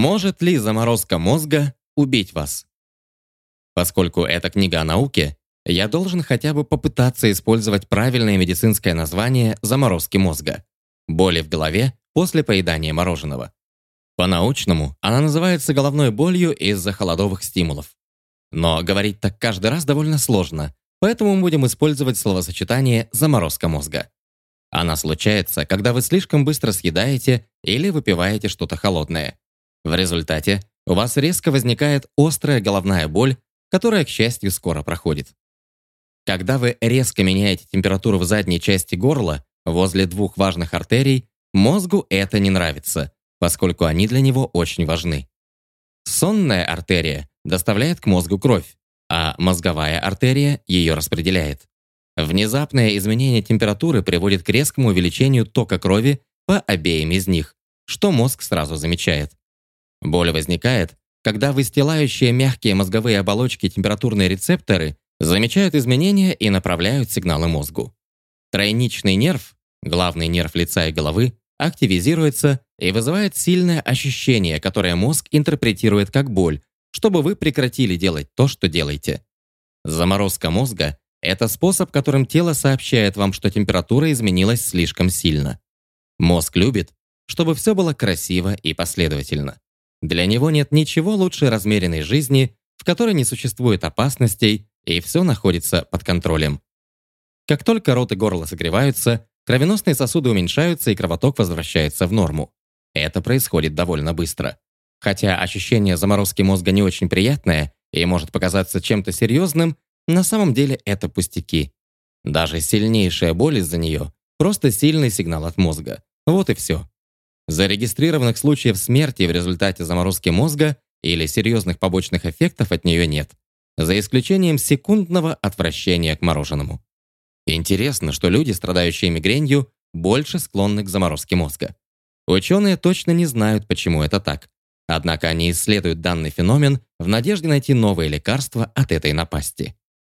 Может ли заморозка мозга убить вас? Поскольку это книга о науке, я должен хотя бы попытаться использовать правильное медицинское название заморозки мозга. Боли в голове после поедания мороженого. По-научному она называется головной болью из-за холодовых стимулов. Но говорить так каждый раз довольно сложно, поэтому мы будем использовать словосочетание «заморозка мозга». Она случается, когда вы слишком быстро съедаете или выпиваете что-то холодное. В результате у вас резко возникает острая головная боль, которая, к счастью, скоро проходит. Когда вы резко меняете температуру в задней части горла, возле двух важных артерий, мозгу это не нравится, поскольку они для него очень важны. Сонная артерия доставляет к мозгу кровь, а мозговая артерия ее распределяет. Внезапное изменение температуры приводит к резкому увеличению тока крови по обеим из них, что мозг сразу замечает. Боль возникает, когда выстилающие мягкие мозговые оболочки температурные рецепторы замечают изменения и направляют сигналы мозгу. Тройничный нерв, главный нерв лица и головы, активизируется и вызывает сильное ощущение, которое мозг интерпретирует как боль, чтобы вы прекратили делать то, что делаете. Заморозка мозга – это способ, которым тело сообщает вам, что температура изменилась слишком сильно. Мозг любит, чтобы все было красиво и последовательно. Для него нет ничего лучше размеренной жизни, в которой не существует опасностей и все находится под контролем. Как только рот и горло согреваются, кровеносные сосуды уменьшаются и кровоток возвращается в норму. Это происходит довольно быстро. Хотя ощущение заморозки мозга не очень приятное и может показаться чем-то серьезным, на самом деле это пустяки. Даже сильнейшая боль из-за нее – просто сильный сигнал от мозга. Вот и все. Зарегистрированных случаев смерти в результате заморозки мозга или серьезных побочных эффектов от нее нет, за исключением секундного отвращения к мороженому. Интересно, что люди, страдающие мигренью, больше склонны к заморозке мозга. Ученые точно не знают, почему это так. Однако они исследуют данный феномен в надежде найти новые лекарства от этой напасти.